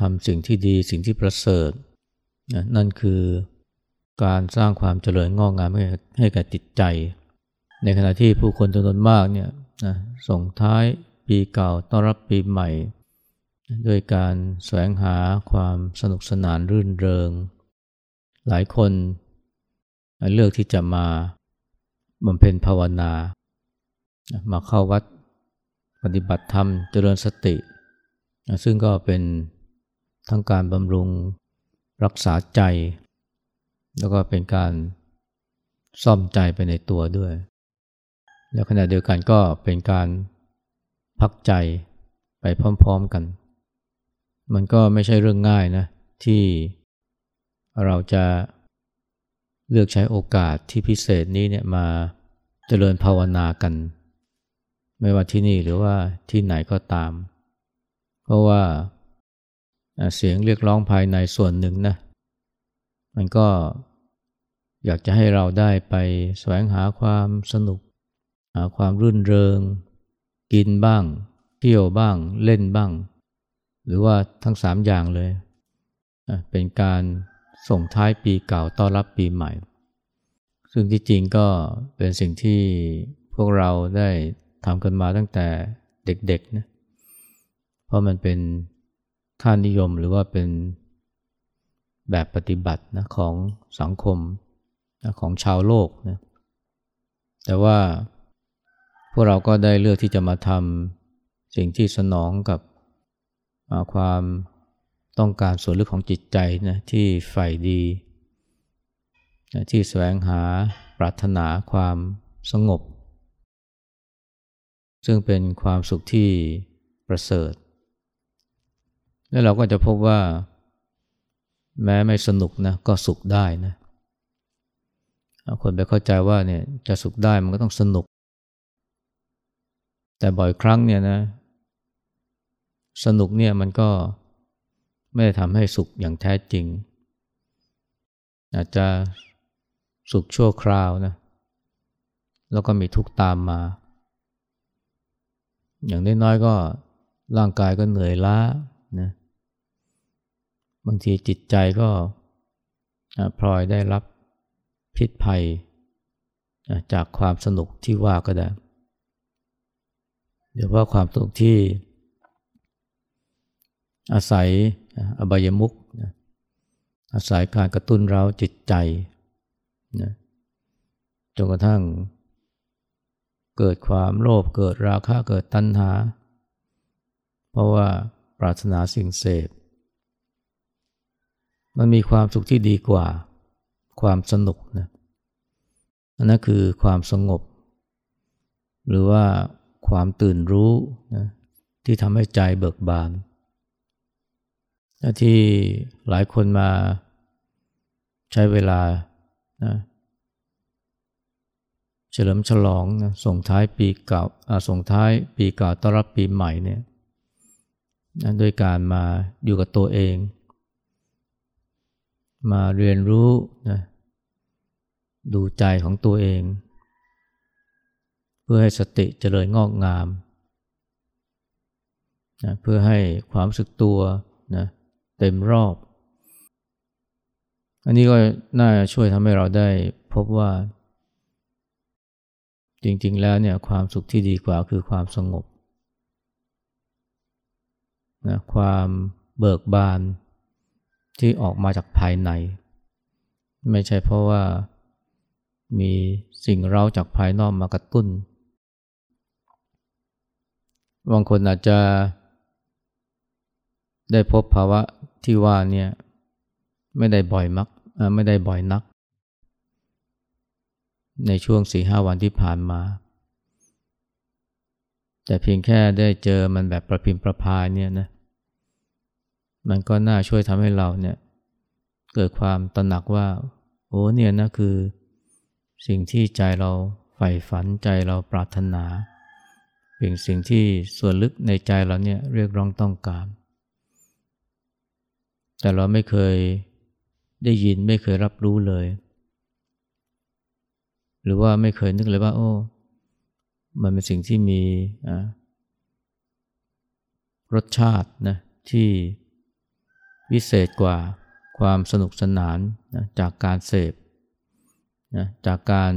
ทำสิ่งที่ดีสิ่งที่ประเสริฐนั่นคือการสร้างความเจริญงอกงามให้แก่จิตใจ ในขณะที่ผู้คนจำนวนมากเนี่ยส่งท้ายปีเก่าต้อนรับปีใหม่ ด้วยการแสวงหาความสนุกสนานรื่นเริง หลายคนเลือกที่จะมาบำเพ็ญภาวนา มาเข้าวัดปฏิบัติธรรมเจริญสติ ซึ่งก็เป็น ทั้งการบำรุงรักษาใจ แล้วก็เป็นการซ่อมใจไปในตัวด้วย แล้วขณะเดียวกันก็เป็นการพักใจไปพร้อมๆกัน มันก็ไม่ใช่เรื่องง่ายนะ ที่เราจะเลือกใช้โอกาสที่พิเศษนี้เนี่ยมาเจริญภาวนากัน ไม่ว่าที่นี่หรือว่าที่ไหนก็ตาม เพราะว่า เสียงเรียกร้องภายในส่วนหนึ่งนะ มันก็อยากจะให้เราได้ไปแสวงหาความสนุก หาความรื่นเริง กินบ้าง เที่ยวบ้าง เล่นบ้าง หรือว่าทั้งสามอย่างเลย เป็นการส่งท้ายปีเก่าต้อนรับปีใหม่ ซึ่งที่จริงก็เป็นสิ่งที่พวกเราได้ทำกันมาตั้งแต่เด็กๆนะ เพราะมันเป็น ค่านิยมหรือว่าเป็นแบบปฏิบัตินะของสังคมนะของชาวโลกนะแต่ว่าพวกเราก็ได้เลือกที่จะมาทำสิ่งที่สนองกับความต้องการส่วนลึกของจิตใจนะที่ใฝ่ดีนะที่แสวงหาปรารถนาความสงบ ซึ่งเป็นความสุขที่ประเสริฐ แล้วเราก็จะพบว่า แม้ไม่สนุกนะก็สุขได้นะคนไปเข้าใจว่าเนี่ยจะสุขได้มันก็ต้องสนุก แต่บ่อยครั้งเนี่ยนะ สนุกเนี่ยมันก็ไม่ได้ทำให้สุขอย่างแท้จริง อาจจะสุขชั่วคราวนะแล้วก็มีทุกตามมา อย่างน้อยๆก็ร่างกายก็เหนื่อยล้านะ บางทีจิตใจก็พลอยได้รับพิษภัยจากความสนุกที่ว่าก็ได้เดี๋ยวว่าความสนุกที่อาศัยอบายมุกนะอาศัยการกระตุ้นเราจิตใจนะจนกระทั่ง เกิดความโลภเกิดราคะเกิดตัณหา เพราะว่าปรารถนาสิ่งเสพ มันมีความสุขที่ดีกว่าความสนุกนะนั่นคือความสงบ หรือว่าความตื่นรู้นะที่ทำให้ใจเบิกบานที่หลายคนมาใช้เวลานะเฉลิมฉลองนะส่งท้ายปีเก่าส่งท้ายปีเก่าต้อนรับปีใหม่เนี่ยนะด้วยการมาอยู่กับตัวเอง มาเรียนรู้นะดูใจของตัวเอง เพื่อให้สติเจริญงอกงามนะเพื่อให้ความสึกตัวนะเต็มรอบ อันนี้ก็น่าช่วยทำให้เราได้พบว่า จริงๆแล้วเนี่ยความสุขที่ดีกว่าคือความสงบนะความเบิกบาน ที่ออกมาจากภายใน ไม่ใช่เพราะว่ามีสิ่งเร้าจากภายนอกมากระตุ้นบางคนอาจจะได้พบภาวะที่ว่าเนี่ยไม่ได้บ่อยมักไม่ได้บ่อยนัก ในช่วงสี่ห้าวันที่ผ่านมา แต่เพียงแค่ได้เจอมันแบบประพิมพ์ประพายเนี่ยนะ มันก็น่าช่วยทำให้เราเนี่ยเกิดความตระหนักว่าโอ้เนี่ยนะคือ สิ่งที่ใจเราใฝ่ฝันใจเราปรารถนา เป็นสิ่งที่ส่วนลึกในใจเราเนี่ยเรียกร้องต้องการ แต่เราไม่เคยได้ยินไม่เคยรับรู้เลย หรือว่าไม่เคยนึกเลยว่า โอ้ มันเป็นสิ่งที่มีรสชาตินะที่ วิเศษกว่าความสนุกสนานนะจากการเสพนะจากการ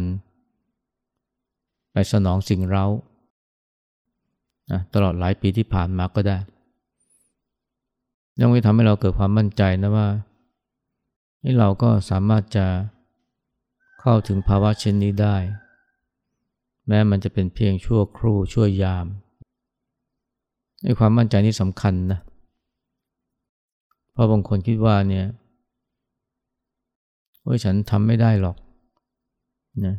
ไปสนองสิ่งเรานะตลอดหลายปีที่ผ่านมาก็ได้ยังไม่ทำให้เราเกิดความมั่นใจนะว่าให้เราก็สามารถจะเข้าถึงภาวะเช่นนี้ได้ แม้มันจะเป็นเพียงชั่วครู่ชั่วยามในความมั่นใจนี้สำคัญนะเราะบางคนคิดว่าเนี่ยโอ้ยฉันทำไม่ได้หรอกนะ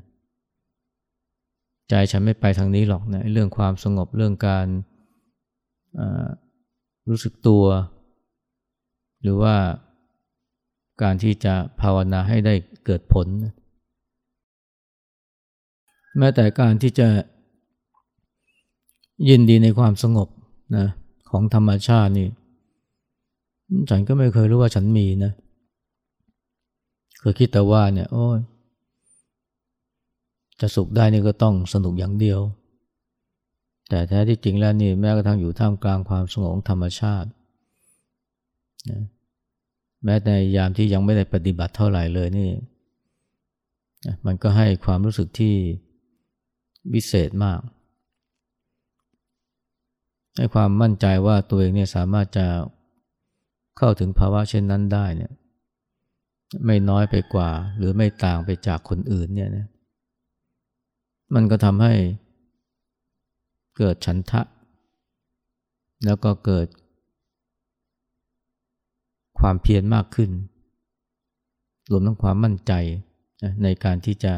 ใจฉันไม่ไปทางนี้หรอกนะเรื่องความสงบเรื่องการรู้สึกตัว หรือว่าการที่จะภาวนาให้ได้เกิดผล แม้แต่การที่จะยินดีในความสงบนะของธรรมชาตินี่ ฉันก็ไม่เคยรู้ว่าฉันมีนะ เคยคิดแต่ว่าเนี่ย โอ้ยจะสุขได้นี่ก็ต้องสนุกอย่างเดียว แต่แท้ที่จริงแล้วนี่แม้กระทั่งอยู่ท่ามกลางความสงบธรรมชาตินะแม้ในยามที่ยังไม่ได้ปฏิบัติเท่าไหร่เลยนี่มันก็ให้ความรู้สึกที่วิเศษมาก ให้ความมั่นใจว่าตัวเองเนี่ยสามารถจะ เข้าถึงภาวะเช่นนั้นได้เนี่ยไม่น้อยไปกว่า หรือไม่ต่างไปจากคนอื่นเนี่ยนะมันก็ทำให้เกิดฉันทะ แล้วก็เกิด ความเพียรมากขึ้น รวมทั้งความมั่นใจในการที่จะ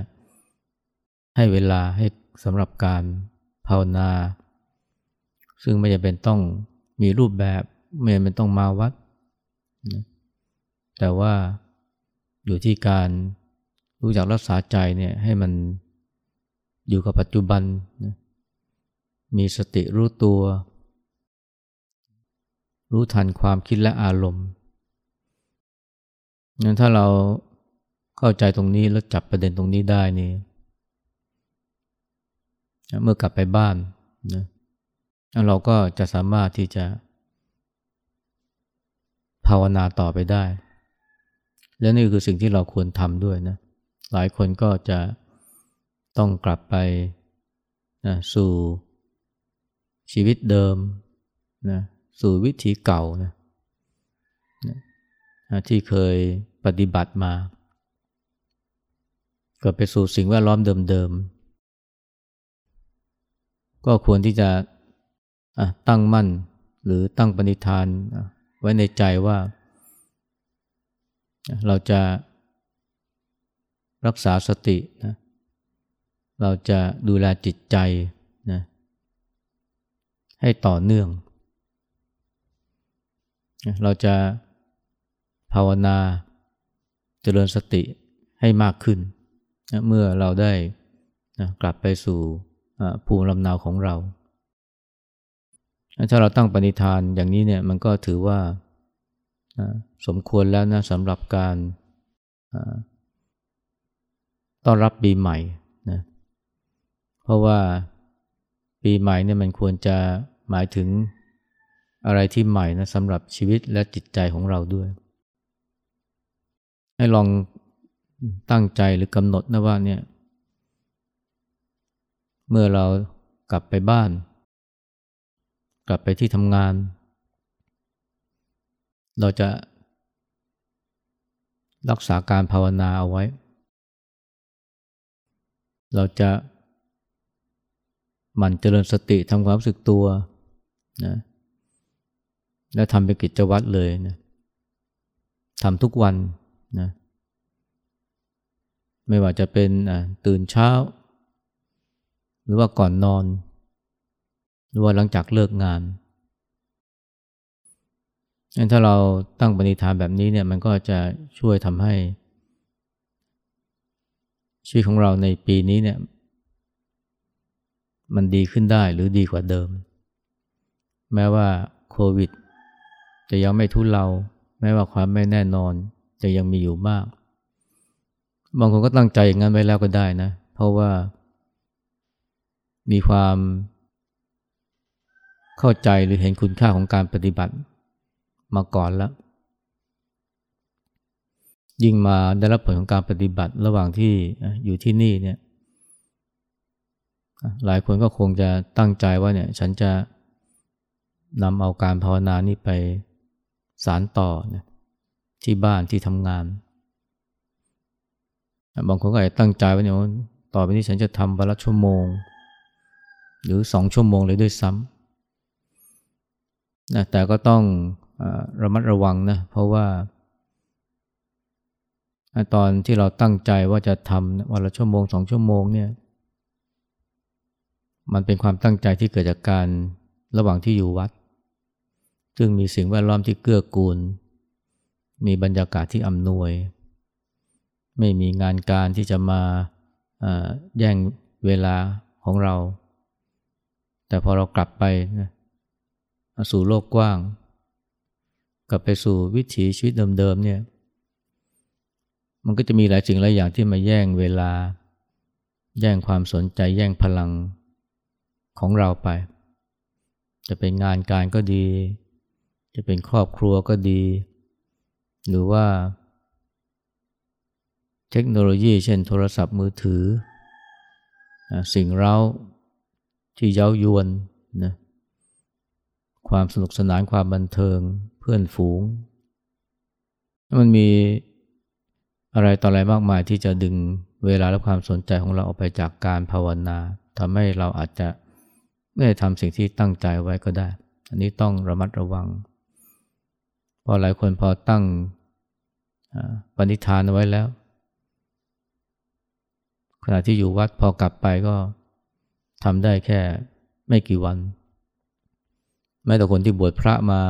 ให้เวลาให้สำหรับการภาวนา ซึ่งไม่จำเป็นต้องมีรูปแบบ ไม่จำเป็นต้องมาวัด แต่ว่าอยู่ที่การรู้จักรักษาใจเนี่ยให้มันอยู่กับปัจจุบันมีสติรู้ตัว รู้ทันความคิดและอารมณ์งั้นถ้าเราเข้าใจตรงนี้แล้วจับประเด็นตรงนี้ได้นี่เมื่อกลับไปบ้านนะเราก็จะสามารถที่จะ ภาวนาต่อไปได้ และนี่คือสิ่งที่เราควรทำด้วยนะหลายคนก็จะต้องกลับไปนะสู่ชีวิตเดิมนะสู่วิถีเก่านะนะที่เคยปฏิบัติมาก็ไปสู่สิ่งแวดล้อมเดิมๆ ก็ควรที่จะตั้งมั่นหรือตั้งปณิธาน ไว้ในใจว่า เราจะรักษาสตินะเราจะดูแลจิตใจนะให้ต่อเนื่อง เราจะภาวนาเจริญสติให้มากขึ้นนะเมื่อเราได้นะกลับไปสู่ภูมิลำเนาของเรา ถ้าเราตั้งปณิธานอย่างนี้เนี่ยมันก็ถือว่าสมควรแล้วนะสำหรับการต้อนรับปีใหม่นะเพราะว่าปีใหม่เนี่ยมันควรจะหมายถึงอะไรที่ใหม่นะสำหรับชีวิตและจิตใจของเราด้วย ให้ลองตั้งใจหรือกำหนดนะว่าเนี่ย เมื่อเรากลับไปบ้าน ลับไปที่ทำงาน เราจะรักษาการภาวนาเอาไว้ เราจะหมั่นเจริญสติทำความรู้สึกตัวนะและทำเป็นกิจวัตรเลยนะทำทุกวันนะไม่ว่าจะเป็นตื่นเช้า หรือว่าก่อนนอน หรือว่าหลังจากเลิกงานงั้นถ้าเราตั้งปณิธานแบบนี้เนี่ยมันก็จะช่วยทำให้ ชีวิตของเราในปีนี้เนี่ย มันดีขึ้นได้หรือดีกว่าเดิม แม้ว่าโควิด จะยังไม่ทุเลาแม้ว่าความไม่แน่นอนจะยังมีอยู่มาก บางคนก็ตั้งใจอย่างนั้นไว้แล้วก็ได้นะ เพราะว่ามีความ เข้าใจหรือเห็นคุณค่าของการปฏิบัติมาก่อนแล้ว ยิ่งมาได้รับผลของการปฏิบัติระหว่างที่อยู่ที่นี่เนี่ยหลายคนก็คงจะตั้งใจว่าเนี่ยฉันจะนำเอาการภาวนานี้ไปสารต่อที่บ้านที่ทำงาน บางคนก็อาจจะตั้งใจว่าเนี่ยต่อไปนี้ฉันจะทำวันละชั่วโมง หรือสองชั่วโมงเลยด้วยซ้ำ นะแต่ก็ต้องอระมัดระวังนะเพราะว่า ตอนที่เราตั้งใจว่าจะทำวันละชั่วโมงสองชั่วโมงเนี่ย มันเป็นความตั้งใจที่เกิดจากการระหว่างที่อยู่วัด ซึ่งมีสิ่งแวดล้อมที่เกื้อกูล มีบรรยากาศที่อำนวย ไม่มีงานการที่จะมาแย่งเวลาของเรา แต่พอเรากลับไปนะ สู่โลกกว้าง กลับไปสู่วิถีชีวิตเดิมๆเนี่ยมันก็จะมีหลายสิ่งหลายอย่างที่มาแย่งเวลา แย่งความสนใจแย่งพลังของเราไป จะเป็นงานการก็ดี จะเป็นครอบครัวก็ดี หรือว่า เทคโนโลยี เช่นโทรศัพท์มือถือ สิ่งเราที่เย้ายวน ความสนุกสนานความบันเทิงเพื่อนฝูง มันมีอะไรต่ออะไรมากมายที่จะดึงเวลาและความสนใจของเราออกไปจากการภาวนาทำให้เราอาจจะไม่ได้ทำสิ่งที่ตั้งใจไว้ก็ได้ อันนี้ต้องระมัดระวัง เพอหลายคนพอตั้งปณิธานไว้แล้ว ขณะที่อยู่วัดพอกลับไปก็ทำได้แค่ไม่กี่วัน แม้แต่คนที่บวชพระมา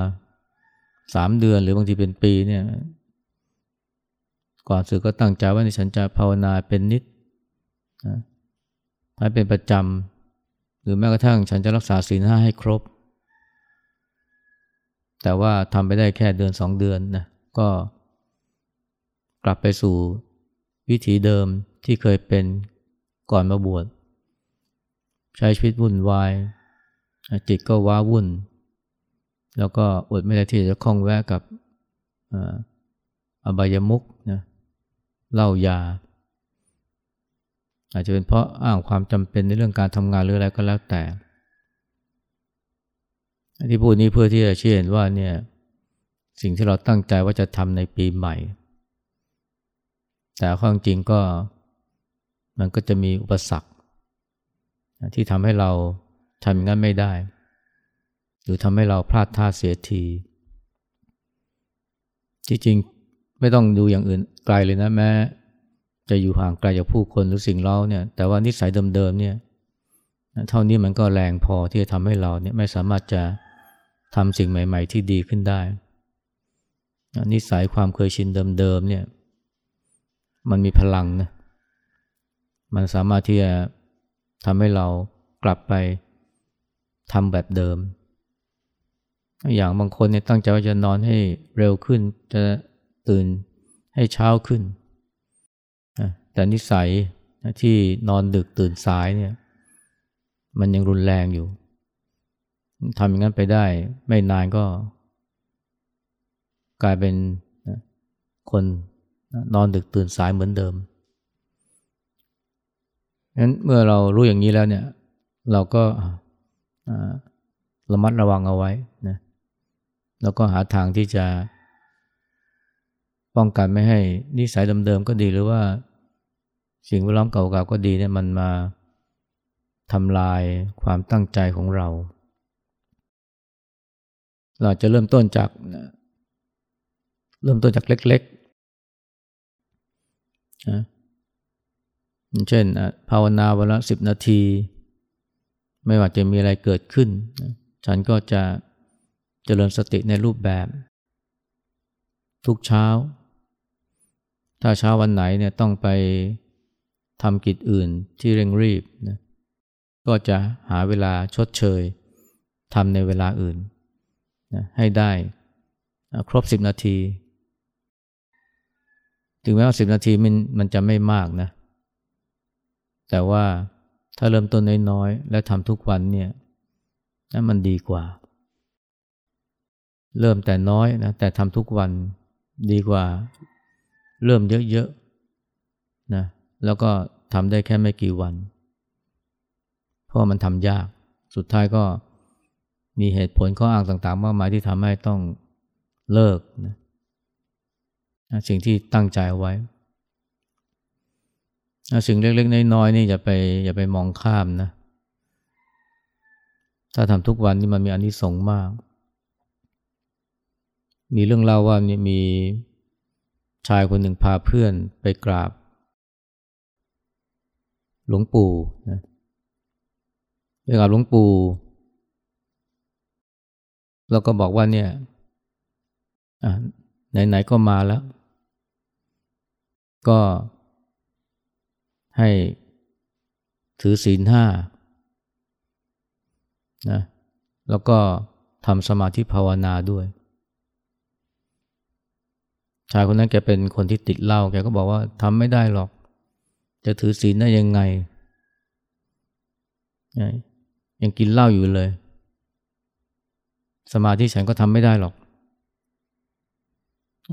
สามเดือนหรือบางทีเป็นปีเนี่ยก่อนสื่อก็ตั้งใจว่าในฉันจะภาวนาเป็นนิดนะให้เป็นประจำหรือแม้กระทั่งฉันจะรักษาศีลห้าให้ครบ แต่ว่าทำไปได้แค่เดือนสองเดือนนะก็กลับไปสู่วิถีเดิมที่เคยเป็นก่อนมาบวช ใช้ชีวิตวุ่นวาย จิตก็ว้าวุ่น แล้วก็อดไม่ได้ที่จะคล้องแวะกับอบายมุกนะเล่ายา อาจจะเป็นเพราะอ้างความจำเป็นในเรื่องการทำงานหรืออะไรก็แล้วแต่ ที่พูดนี้เพื่อที่จะเชื่อเห็นว่าเนี่ยสิ่งที่เราตั้งใจว่าจะทำในปีใหม่ แต่ความจริงก็มันก็จะมีอุปสรรคที่ทำให้เราทำอย่างนั้นไม่ได้ หรือทำให้เราพลาดท่าเสียทีที่จริงไม่ต้องดูอย่างอื่นไกลเลยนะแม้ จะอยู่ห่างไกลจากผู้คนหรือสิ่งเราเนี่ยแต่ว่านิสัยเดิมๆเนี่ยเท่านี้มันก็แรงพอที่จะทำให้เราเนี่ยไม่สามารถจะทำสิ่งใหม่ ๆ ที่ดีขึ้นได้ นิสัยความเคยชินเดิมๆเนี่ยมันมีพลังนะมันสามารถที่จะทำให้เรากลับไปทำแบบเดิม อย่างบางคนเนี่ยตั้งใจว่าจะนอนให้เร็วขึ้น จะตื่นให้เช้าขึ้น แต่นิสัยที่นอนดึกตื่นสายเนี่ยมันยังรุนแรงอยู่ทำอย่างนั้นไปได้ไม่นานก็ กลายเป็นคนนอนดึกตื่นสายเหมือนเดิมงั้นเมื่อเรารู้อย่างนี้แล้วเนี่ย เราก็ระมัดระวังเอาไว้นะ แล้วก็หาทางที่จะป้องกันไม่ให้นิสัยเดิมๆก็ดีหรือว่าสิ่งแวดล้อมเก่าๆก็ดีเนี่ยมันมาทำลายความตั้งใจของเรา เราจะเริ่มต้นจากเริ่มต้นจากเล็กๆนะเช่นภาวนาวันละสิบนาที ไม่ว่าจะมีอะไรเกิดขึ้น ฉันก็จะเจริญสติในรูปแบบ ทุกเช้า ถ้าเช้าวันไหนเนี่ยต้องไปทำกิจอื่นที่เร่งรีบนะก็จะหาเวลาชดเชยทำในเวลาอื่นนะให้ได้ครบสิบนาที ถึงแม้ว่าสิบนาทีมันมันจะไม่มากนะ แต่ว่าถ้าเริ่มต้นน้อยๆ และทำทุกวันเนี่ยนั่นมันดีกว่า เริ่มแต่น้อยนะแต่ทำทุกวันดีกว่า เริ่มเยอะๆนะแล้วก็ทำได้แค่ไม่กี่วัน เพราะมันทำยาก สุดท้ายก็มีเหตุผลข้ออ้างต่างๆ มากมายที่ทำให้ต้องเลิกนะสิ่งที่ตั้งใจไว้ สิ่งเล็กๆ น้อยๆนี่อย่าไปอย่าไปมองข้ามนะ ถ้าทำทุกวันนี่มันมีอนิสงส์มาก มีเรื่องเล่าว่ามีชายคนหนึ่งพาเพื่อนไปกราบ หลวงปู่นะไปกราบหลวงปู่ แล้วก็บอกว่าเนี่ยไหนๆก็มาแล้ว ก็ให้ถือศีลห้านะแล้วก็ทำสมาธิภาวนาด้วย ชายคนนั้นแกเป็นคนที่ติดเหล้าแกก็บอกว่าทำไม่ได้หรอก จะถือศีลได้ยังไงยังกินเหล้าอยู่เลย สมาธิฉันก็ทำไม่ได้หรอก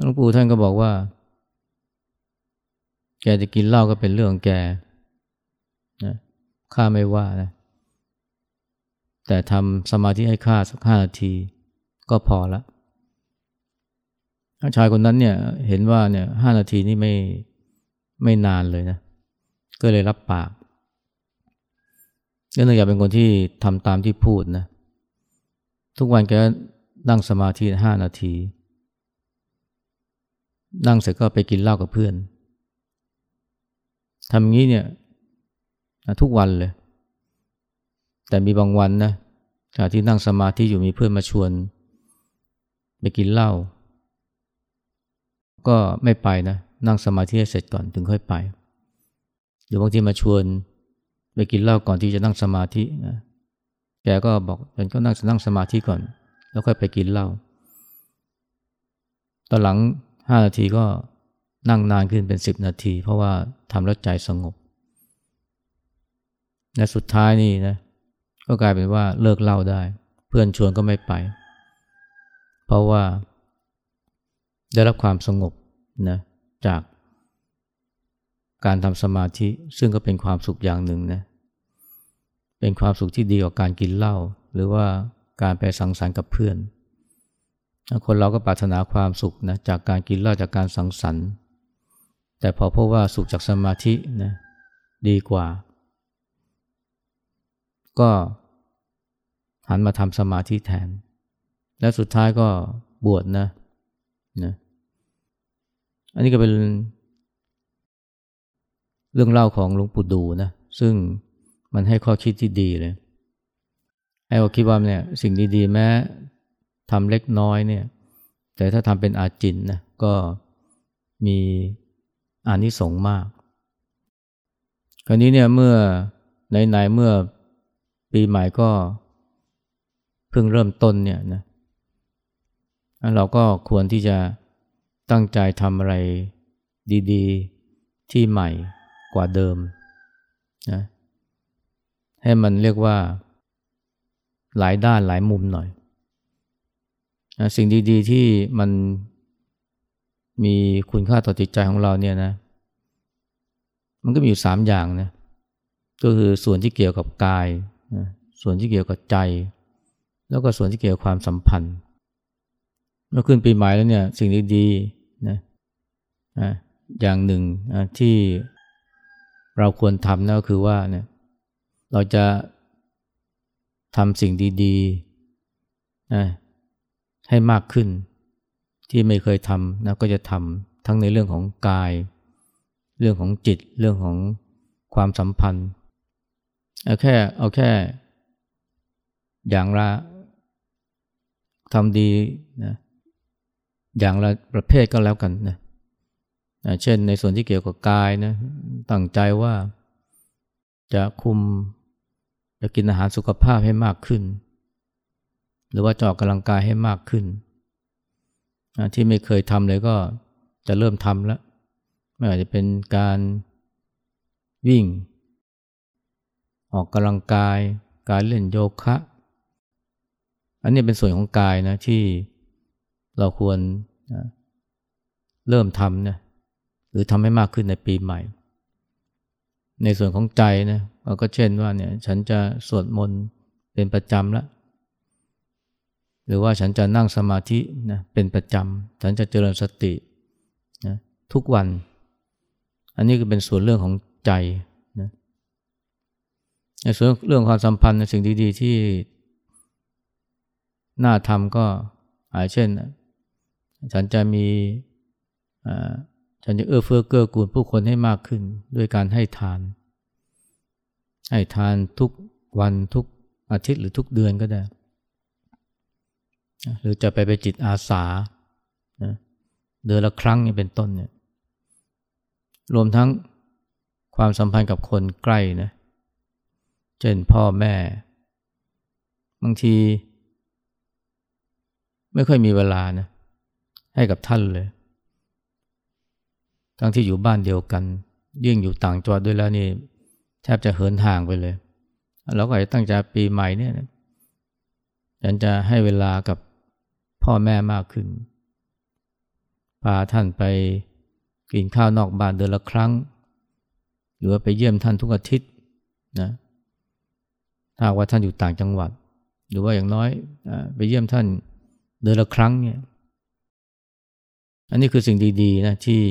หลวงปู่ท่านก็บอกว่า แกจะกินเหล้าก็เป็นเรื่องของแกนะข้าไม่ว่านะแต่ทำสมาธิให้ข้าสักห้านาทีก็พอละ ชายคนนั้นเนี่ยเห็นว่าเนี่ยห้านาทีนี่ไม่ไม่นานเลยนะ ก็เลยรับปากเนื่องจากเป็นคนที่ทำตามที่พูดนะ ทุกวันแกนั่งสมาธิห้านาที นั่งเสร็จก็ไปกินเหล้ากับเพื่อนทำงี้เนี่ยทุกวันเลย แต่มีบางวันนะจาที่นั่งสมาธิอยู่มีเพื่อนมาชวน ไปกินเหล้า ก็ไม่ไปนะ นั่งสมาธิให้เสร็จก่อนถึงค่อยไป หรือบางทีมาชวนไปกินเหล้าก่อนที่จะนั่งสมาธินะแกก็บอกฉันก็นั่งนั่งสมาธิก่อน แล้วค่อยไปกินเหล้าตอนหลังห้านาทีก็นั่งนานขึ้นเป็นสิบนาที เพราะว่าทำแล้วใจสงบและสุดท้ายนี่นะก็กลายเป็นว่าเลิกเล่าได้ เพื่อนชวนก็ไม่ไป เพราะว่า ได้รับความสงบนะจากการทำสมาธิซึ่งก็เป็นความสุขอย่างหนึ่งนะเป็นความสุขที่ดีกว่าการกินเหล้าหรือว่าการไปสังสรรค์กับเพื่อน คนเราก็ปรารถนาความสุขนะจากการกินเหล้าจากการสังสรรค์ แต่พอพบว่าสุขจากสมาธินะดีกว่า ก็หันมาทำสมาธิแทน และสุดท้ายก็บวชนะ นะอันนี้ก็เป็นเรื่องเล่าของหลวงปู่ดูนะ ซึ่งมันให้ข้อคิดที่ดีเลยให้เราคิดว่าเนี่ยสิ่งดีๆ แม้ทำเล็กน้อยเนี่ย แต่ถ้าทำเป็นอาจินนะก็มีอานิสงส์มาก คราวนี้เนี่ยเมื่อไหนๆเมื่อปีใหม่ก็เพิ่งเริ่มต้นเนี่ยนะ เราก็ควรที่จะตั้งใจทำอะไรดีๆ ที่ใหม่กว่าเดิมนะให้มันเรียกว่าหลายด้านหลายมุมหน่อยสิ่งดีๆที่มันมีคุณค่าต่อจิตใจของเราเนี่ยนะมันก็มีอยู่สามอย่างนะก็คือส่วนที่เกี่ยวกับกายนะส่วนที่เกี่ยวกับใจ แล้วก็ส่วนที่เกี่ยวกับความสัมพันธ์ เมื่อขึ้นปีใหม่แล้วเนี่ยสิ่งดีๆนะอย่างหนึ่งที่เราควรทำนั่นก็คือว่าเนี่ยเราจะทำสิ่งดีๆนะให้มากขึ้น ที่ไม่เคยทำนะก็จะทำทั้งในเรื่องของกาย เรื่องของจิตเรื่องของความสัมพันธ์เอาแค่เอาแค่ อย่างละทำดีนะ อย่างละประเภทก็แล้วกันนะนะเช่นในส่วนที่เกี่ยวกับกายนะตั้งใจว่าจะคุมจะกินอาหารสุขภาพให้มากขึ้น หรือว่าจอกกำลังกายให้มากขึ้น ที่ไม่เคยทำเลยก็จะเริ่มทำแล้วไม่ว่าจะเป็นการวิ่ง ออกกำลังกาย การเล่นโยคะ อันนี้เป็นส่วนของกายนะที่เราควร เริ่มทำนะหรือทำให้มากขึ้นในปีใหม่ ในส่วนของใจนะก็เช่นว่าเนี่ยฉันจะสวดมนต์เป็นประจำล้วหรือว่าฉันจะนั่งสมาธินะเป็นประจำ ฉันจะเจริญสตินะทุกวัน อันนี้ก็เป็นส่วนเรื่องของใจนะในส่วนเรื่องความสัมพันธ์ในสิ่งดีๆที่น่าทำก็อาเช่น ฉันจะมีฉันจะเอื้อเฟื้อเกื้อกูลผู้คนให้มากขึ้นด้วยการให้ทาน ให้ทานทุกวันทุกอาทิตย์หรือทุกเดือนก็ได้ หรือจะไปไปจิตอาสาเดือนละครั้งนี่เป็นต้นเนี่ยรวมทั้งความสัมพันธ์กับคนใกล้นะเช่นพ่อแม่ บางที ไม่ค่อยมีเวลานะ ให้กับท่านเลย ทั้งที่อยู่บ้านเดียวกัน ยิ่งอยู่ต่างจังหวัดด้วยแล้วนี่แทบจะเหินห่างไปเลยเราก็จะตั้งใจปีใหม่เนี่ยฉันจะให้เวลากับพ่อแม่มากขึ้น พาท่านไปกินข้าวนอกบ้านเดือนละครั้ง หรือว่าไปเยี่ยมท่านทุกอาทิตย์นะถ้าว่าท่านอยู่ต่างจังหวัด หรือว่าอย่างน้อยไปเยี่ยมท่านเดือนละครั้งเนี่ย อันนี้คือสิ่งดีๆนะที่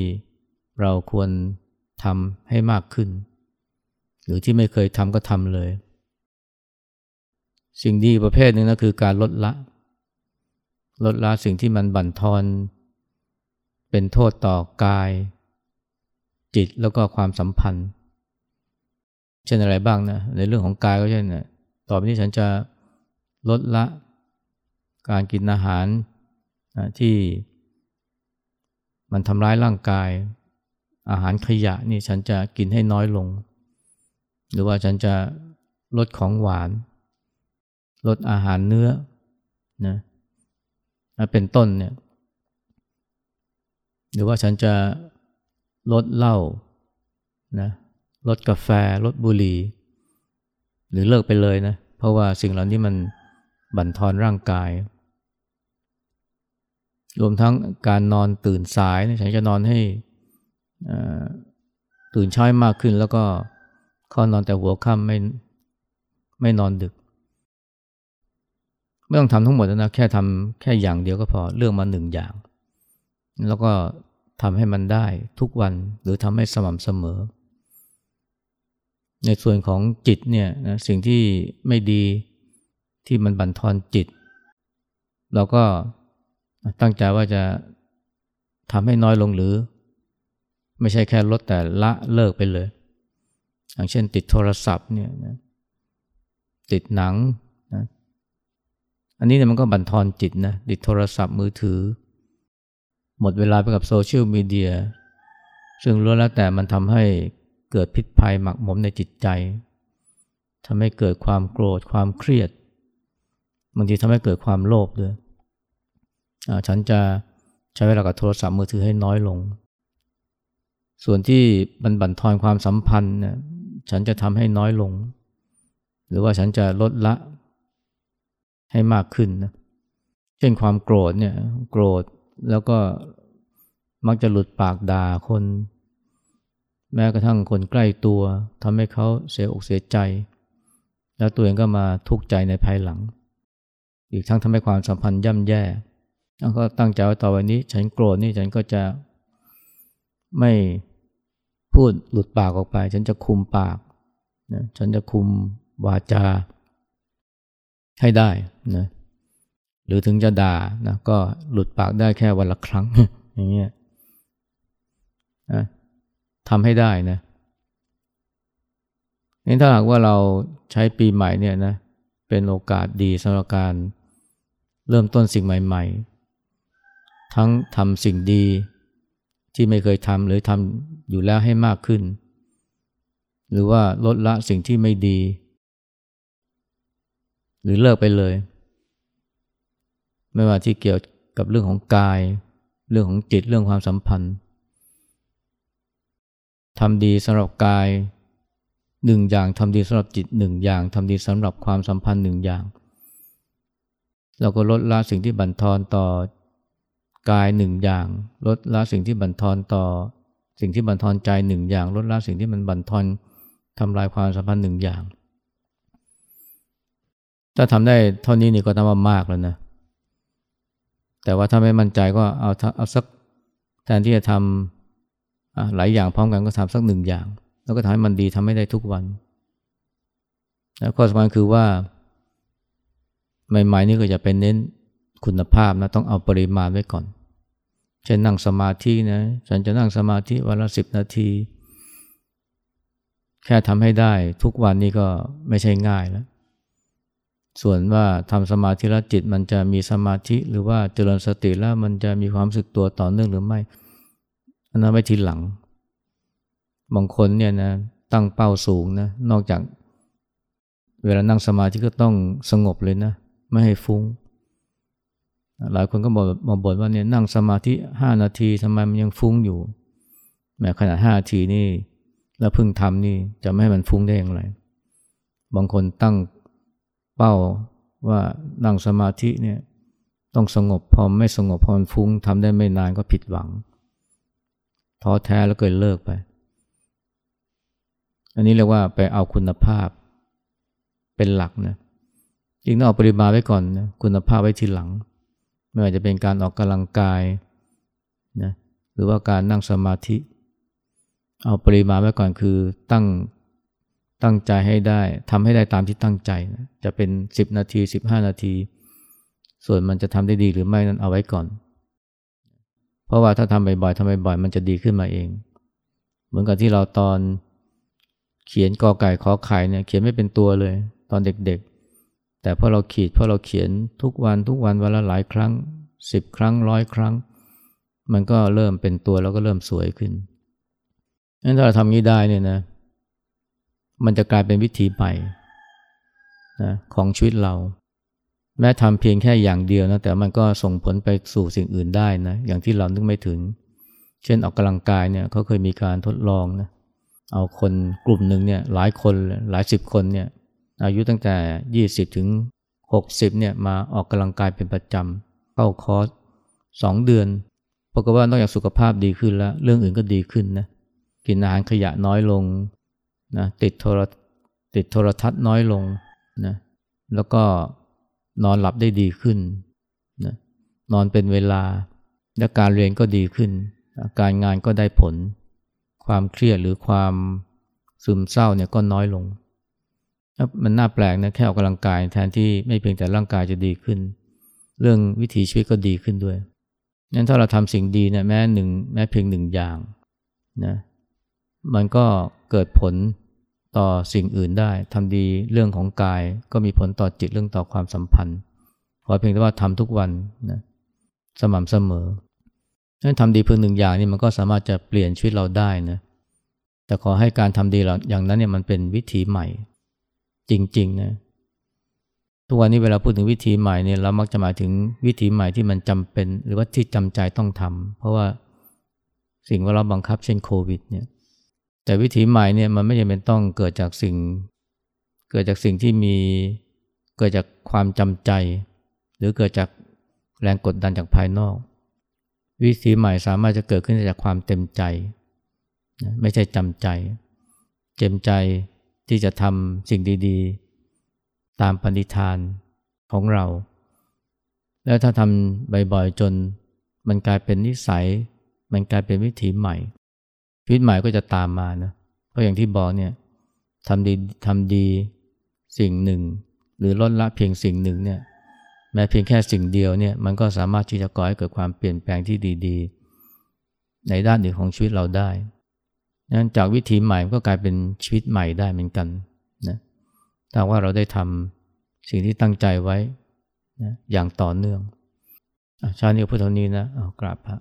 เราควรทำให้มากขึ้น หรือที่ไม่เคยทำก็ทำเลย สิ่งดีประเภทหนึ่งนะคือการลดละ ลดละสิ่งที่มันบั่นทอน เป็นโทษต่อกาย จิตแล้วก็ความสัมพันธ์ เช่นอะไรบ้างนะ ในเรื่องของกายก็เช่นนะต่อไปนี้ฉันจะลดละ การกินอาหารที่ มันทำร้ายร่างกาย อาหารขยะนี่ฉันจะกินให้น้อยลง หรือว่าฉันจะลดของหวาน ลดอาหารเนื้อนะเป็นต้นเนี่ยหรือว่าฉันจะลดเหล้านะลดกาแฟลดบุหรี่ หรือเลิกไปเลยนะเพราะว่าสิ่งเหล่านี้มันบั่นทอนร่างกาย รวมทั้งการนอนตื่นสายฉันจะนอนให้ตื่นเช้ามากขึ้นแล้วก็เข้านอนแต่หัวค่ำไม่ไม่นอนดึก ไม่ต้องทำทั้งหมดนะแค่ทำแค่อย่างเดียวก็พอเลือกมาหนึ่งอย่าง แล้วก็ทำให้มันได้ทุกวันหรือทำให้สม่ำเสมอ ในส่วนของจิตเนี่ยนะสิ่งที่ไม่ดีที่มันบั่นทอนจิต เราก็ ตั้งใจว่าจะทำให้น้อยลงหรือ ไม่ใช่แค่ลดแต่ละเลิกไปเลย อย่างเช่นติดโทรศัพท์เนี่ยนะติดหนังนะอันนี้เนี่ยมันก็บั่นทอนจิตนะติดโทรศัพท์มือถือ หมดเวลาไปกับโซเชียลมีเดียซึ่งรู้แล้วแต่มันทำให้เกิดพิษภัยหมักหมมในจิตใจทำให้เกิดความโกรธความเครียดบางทีทำให้เกิดความโลภด้วย ฉันจะใช้เวลากับโทรศัพท์มือถือให้น้อยลง ส่วนที่บันบั่นทอนความสัมพันธ์นี่ยฉันจะทำให้น้อยลง หรือว่าฉันจะลดละให้มากขึ้นนะเช่นความโกรธเนี่ยโกรธแล้วก็มักจะหลุดปากด่าคน แม้กระทั่งคนใกล้ตัวทำให้เขาเสียอกเสียใจ แล้วตัวเองก็มาทุกข์ใจในภายหลัง อีกทั้งทำให้ความสัมพันธ์ย่ำแย่ แล้วก็ตั้งใจว่าต่อไปนี้ ฉันโกรธนี่ฉันก็จะไม่พูดหลุดปากออกไป ฉันจะคุมปากนะฉันจะคุมวาจาให้ได้นะหรือถึงจะด่านะก็หลุดปากได้แค่วันละครั้งอย่างเงี้ยนะทำให้ได้นะนี่ถ้าหากว่าเราใช้ปีใหม่เนี่ยนะเป็นโอกาสดีสำหรับการเริ่มต้นสิ่งใหม่ ๆ ทั้งทำสิ่งดีที่ไม่เคยทำหรือทำอยู่แล้วให้มากขึ้น หรือว่าลดละสิ่งที่ไม่ดี หรือเลิกไปเลย ไม่ว่าที่เกี่ยวกับเรื่องของกาย เรื่องของจิตเรื่องความสัมพันธ์ทำดีสำหรับกายหนึ่งอย่างทำดีสำหรับจิตหนึ่งอย่างทำดีสำหรับความสัมพันธ์หนึ่งอย่าง เราก็ลดละสิ่งที่บั่นทอนต่อ กายหนึ่งอย่าง ลดละสิ่งที่บันทอนต่อ สิ่งที่บันทอนใจหนึ่งอย่าง ลดละสิ่งที่มันบันทอนทำลายความสัมพันธ์หนึ่งอย่าง ถ้าทำได้เท่านี้นี่ก็ทำว่ามากแล้วนะ แต่ว่าถ้าไม่มั่นใจก็เอาเอาสักแทนที่จะทำหลายอย่างพร้อมกันก็ทำสักหนึ่งอย่าง แล้วก็ทำให้มันดีทำให้ได้ทุกวันแล้วข้อสำคัญคือว่า ใหม่ๆนี่ก็จะเป็นเน้นคุณภาพนะต้องเอาปริมาณไว้ก่อน เช่นนั่งสมาธินะฉันจะนั่งสมาธิวันละสิบนาที แค่ทำให้ได้ทุกวันนี้ก็ไม่ใช่ง่ายแล้ว ส่วนว่าทำสมาธิแล้วจิตมันจะมีสมาธิหรือว่าเจริญสติแล้วมันจะมีความสึกตัวต่อเนื่องหรือไม่อันนั้นไว้ทีหลัง บางคนเนี่ยนะตั้งเป้าสูงนะนอกจาก เวลานั่งสมาธิก็ต้องสงบเลยนะ ไม่ให้ฟุง้ง หลายคนก็บอกมาบ่นว่าเนี่ยนั่งสมาธิห้านาทีทำไมมันยังฟุ้งอยู่ แม้ขนาดห้านาทีนี่ แล้วพึ่งทำนี่จะไม่ให้มันฟุ้งได้อย่างไร บางคนตั้งเป้าว่านั่งสมาธิเนี่ยต้องสงบพอไม่สงบพอมันฟุ้งทำได้ไม่นานก็ผิดหวังท้อแท้แล้วเก็เลิกไป อันนี้เรียกว่าไปเอาคุณภาพเป็นหลักนะจริงต้องเอาปริมาณไว้ก่อนนะคุณภาพไว้ทีหลัง ไม่ว่าจะเป็นการออกกำลังกายนะหรือว่าการนั่งสมาธิ เอาปริมาณไว้ก่อนคือตั้งตั้งใจให้ได้ทำให้ได้ตามที่ตั้งใจนะจะเป็น 10 นาที 15 นาที ส่วนมันจะทำได้ดีหรือไม่นั้นเอาไว้ก่อน เพราะว่าถ้าทำบ่อยๆทำบ่อยๆมันจะดีขึ้นมาเอง เหมือนกับที่เราตอนเขียนกอไก่ขอไข่เนี่ยเขียนไม่เป็นตัวเลย ตอนเด็ก แต่พอเราขีดพอเราเขียนทุกวันทุกวันวันละหลายครั้งสิบครั้งร้อยครั้ง มันก็เริ่มเป็นตัวแล้วก็เริ่มสวยขึ้นงั้นถ้าเราทำงี้ได้เนี่ยนะ มันจะกลายเป็นวิธีใหม่นะของชีวิตเรา แม้ทำเพียงแค่อย่างเดียวนะแต่มันก็ส่งผลไปสู่สิ่งอื่นได้นะอย่างที่เรานึกไม่ถึง เช่นออกกำลังกายเนี่ยเขาเคยมีการทดลองนะเอาคนกลุ่มหนึ่งเนี่ยหลายคนหลายสิบคนเนี่ย อายุตั้งแต่ 20 ถึง 60เนี่ยมาออกกำลังกายเป็นประจำเข้าคอร์สสองเดือนปรากฏว่านอกจากสุขภาพดีขึ้นแล้ว เรื่องอื่นก็ดีขึ้นนะกินอาหารขยะน้อยลงนะติดโทรติดโทรทัศน์น้อยลงนะแล้วก็นอนหลับได้ดีขึ้นนะนอนเป็นเวลาและการเรียนก็ดีขึ้น การงานก็ได้ผล ความเครียดหรือความซึมเศร้าเนี่ยก็น้อยลง มันน่าแปลกนะแค่ออกกำลังกายแทนที่ไม่เพียงแต่ร่างกายจะดีขึ้น เรื่องวิถีชีวิตก็ดีขึ้นด้วยนั้นถ้าเราทำสิ่งดีเนี่ยแม้หนึ่งแม้เพียงหนึ่งอย่างนะมันก็เกิดผลต่อสิ่งอื่นได้ทำดีเรื่องของกายก็มีผลต่อจิตเรื่องต่อความสัมพันธ์ขอเพียงแต่ว่าทำทุกวันนะสม่ำเสมอนั้นทำดีเพียงหนึ่งอย่างนี่มันก็สามารถจะเปลี่ยนชีวิตเราได้นะแต่ขอให้การทำดีเราอย่างนั้นเนี่ยมันเป็นวิถีใหม่ จริงๆนะทุกวันนี้เวลาพูดถึงวิธีใหม่เนี่ยเรามักจะหมายถึงวิธีใหม่ที่มันจำเป็น หรือว่าที่จำใจต้องทำเพราะว่าสิ่งว่าเราบังคับเช่นโควิดเนี่ยแต่วิธีใหม่เนี่ยมันไม่จำเป็นต้องเกิดจากสิ่ง เกิดจากสิ่งที่มีเกิดจากความจำใจ หรือเกิดจากแรงกดดันจากภายนอก วิธีใหม่สามารถจะเกิดขึ้นจากความเต็มใจ ไม่ใช่จำใจ เต็มใจ ที่จะทำสิ่งดีๆ ตามปณิธานของเรา แล้วถ้าทำบ่อยๆจนมันกลายเป็นนิสัย มันกลายเป็นวิถีใหม่ชีวิตใหม่ก็จะตามมานะเพราะอย่างที่บอกเนี่ยทำดีทำดีสิ่งหนึ่ง หรือลดละเพียงสิ่งหนึ่งเนี่ยแม้เพียงแค่สิ่งเดียวเนี่ยมันก็สามารถที่จะก่อให้เกิดความเปลี่ยนแปลงที่ดี ๆ ในด้านอื่นของชีวิตเราได้ นั้นจากวิถีใหม่ก็กลายเป็นชีวิตใหม่ได้เหมือนกันนะถ้าว่าเราได้ทำสิ่งที่ตั้งใจไว้นะอย่างต่อเนื่องชาเนียพุทธนี้นะเอากราบพระ